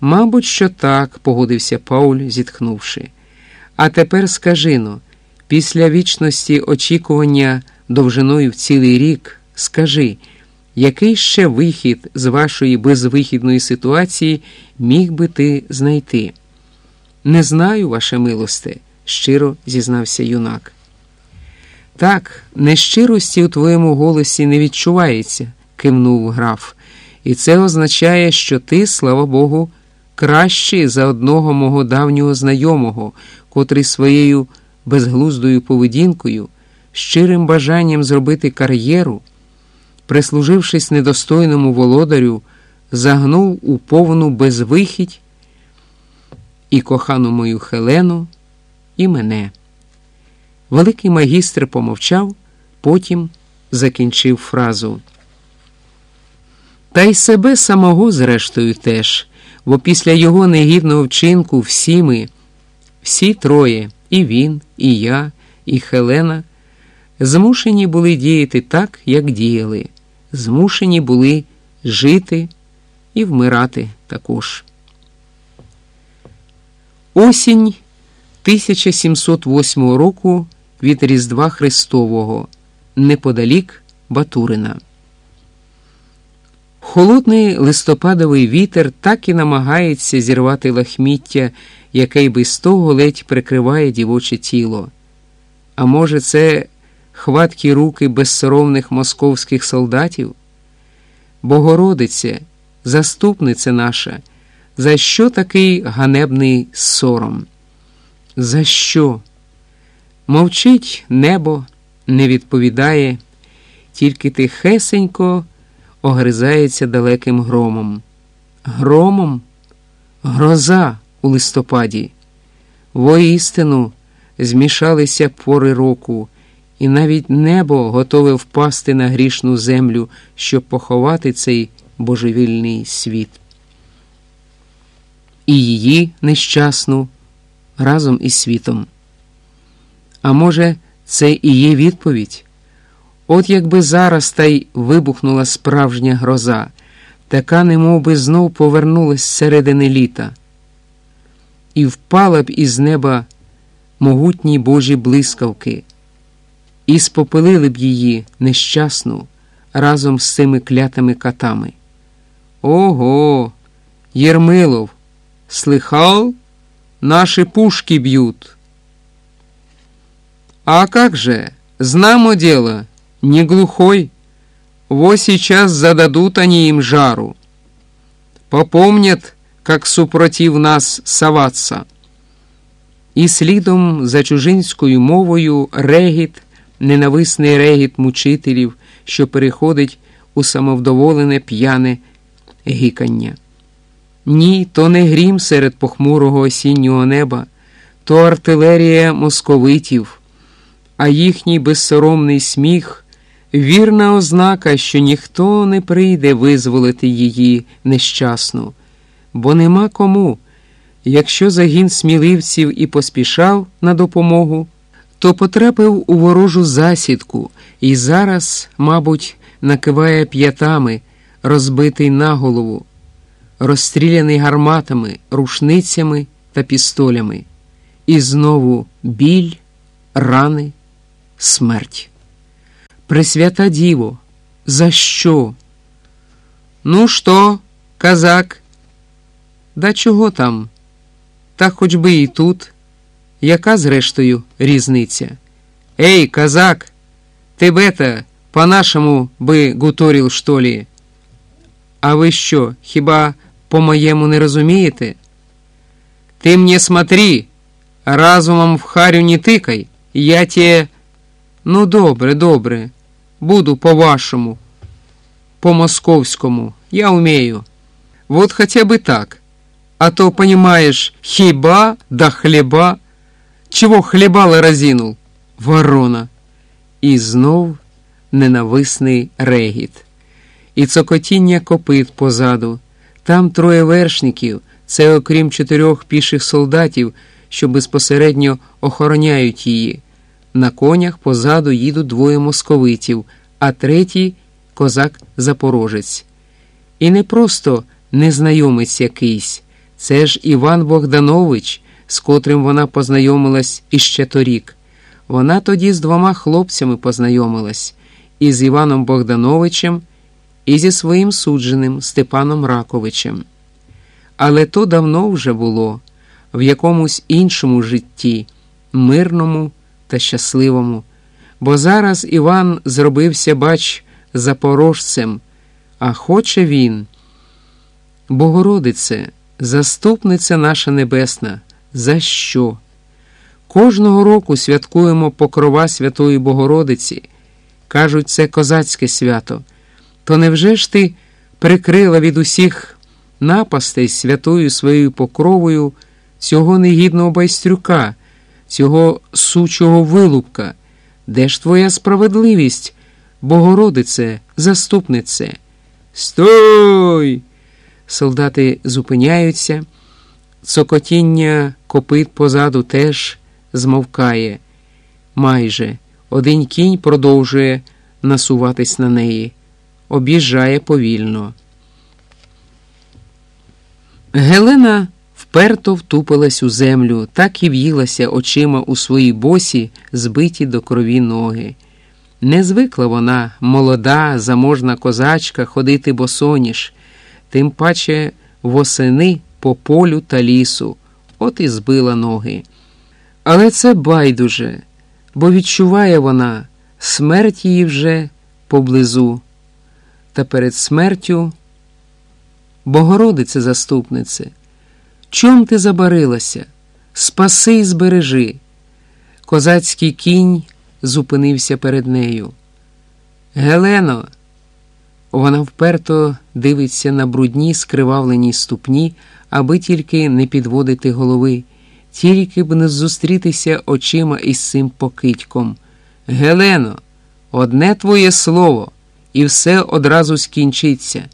Мабуть, що так, погодився Пауль, зітхнувши. А тепер скажино, після вічності очікування довжиною в цілий рік, скажи, який ще вихід з вашої безвихідної ситуації міг би ти знайти? Не знаю, ваше милосте, щиро зізнався юнак. Так, нещирості у твоєму голосі не відчувається, кивнув граф, і це означає, що ти, слава Богу, кращий за одного мого давнього знайомого, котрий своєю безглуздою поведінкою, щирим бажанням зробити кар'єру, прислужившись недостойному володарю, загнув у повну безвихідь і кохану мою Хелену, і мене. Великий магістр помовчав, потім закінчив фразу. Та й себе самого, зрештою, теж, бо після його негідного вчинку всі ми, всі троє, і він, і я, і Хелена, змушені були діяти так, як діяли, змушені були жити і вмирати також. Осінь 1708 року від Різдва Христового неподалік Батурина. Холодний листопадовий вітер так і намагається зірвати лахміття, яке й без того ледь прикриває дівоче тіло. А може, це хваткі руки безсоромних московських солдатів? Богородице, заступниця наша, за що такий ганебний сором? За що? Мовчить небо, не відповідає, тільки тихесенько огризається далеким громом. Громом? Гроза у листопаді. Воістину змішалися пори року, і навіть небо готове впасти на грішну землю, щоб поховати цей божевільний світ. І її нещасну разом із світом. А може, це і є відповідь? От якби зараз та й вибухнула справжня гроза, така немов би знов повернулась з середини літа, і впала б із неба могутні божі блискавки, і спопилили б її нещасну разом з цими клятими катами. Ого, Єрмилов, слыхал? Наши пушки б'ють. А как же, знамо дело, не глухой. Вот сейчас зададут они им жару. Попомнят, как супротив нас соваться. І слідом за чужинською мовою регіт, ненависний регіт мучителів, що переходить у самовдоволене п'яне гікання. Ні, то не грім серед похмурого осіннього неба, то артилерія московитів, а їхній безсоромний сміх вірна ознака, що ніхто не прийде визволити її нещасну, бо нема кому. Якщо загін сміливців і поспішав на допомогу, то потрапив у ворожу засідку і зараз, мабуть, накиває п'ятами, розбитий на голову, розстріляний гарматами, рушницями та пістолями. І знову біль, рани, смерть. Пресвята Діво, за що? Ну що, казак? Да чого там? Та хоч би і тут. Яка, зрештою, різниця? Ей, казак, тебе-то по-нашому би гуторил, що ли? А ви що, хіба по-моєму не розумієте? Ти мені смотри, разумом в харю не тикай, я тебе... Ну, добре, добре, буду по-вашому, по-московському, я умею. Вот хотя бы так. А то, понимаешь, хиба да хлеба. Чего хлебала разинул? Ворона. І знов ненависний регіт. І цокотіння копит позаду. Там троє вершників, це окрім чотирьох піших солдатів, що безпосередньо охороняють її. На конях позаду їдуть двоє московитів, а третій козак запорожець. І не просто незнайомець якийсь, Це ж Іван Богданович, з котрим вона познайомилась іще торік. Вона тоді з двома хлопцями познайомилась із Іваном Богдановичем і зі своїм судженим Степаном Раковичем. Але то давно вже було, в якомусь іншому житті, мирному та щасливому. Бо зараз Іван зробився, бач, запорожцем, а хоче він. Богородице, заступниця наша небесна, за що? Кожного року святкуємо покрова Святої Богородиці. Кажуть, це козацьке свято. То невже ж ти прикрила від усіх напастей святою своєю покровою цього негідного байстрюка, цього сучого вилупка? Де ж твоя справедливість, Богородице, заступнице? Стой! Солдати зупиняються, цокотіння копит позаду теж змовкає. Майже один кінь продовжує насуватись на неї, об'їжджає повільно. Гелена вперто втупилась у землю, так і в'їлася очима у свої босі, збиті до крові ноги. Не звикла вона, молода, заможна козачка, ходити босоніж, тим паче восени по полю та лісу, от і збила ноги. Але це байдуже, бо відчуває вона смерть її вже поблизу. Та перед смертю, Богородице заступнице, чом ти забарилася? Спаси й збережи. Козацький кінь зупинився перед нею. Гелено, вона вперто дивиться на брудні скривавлені ступні, аби тільки не підводити голови, тільки б не зустрітися очима із цим покидьком. Гелено, одне твоє слово, і все одразу скінчиться.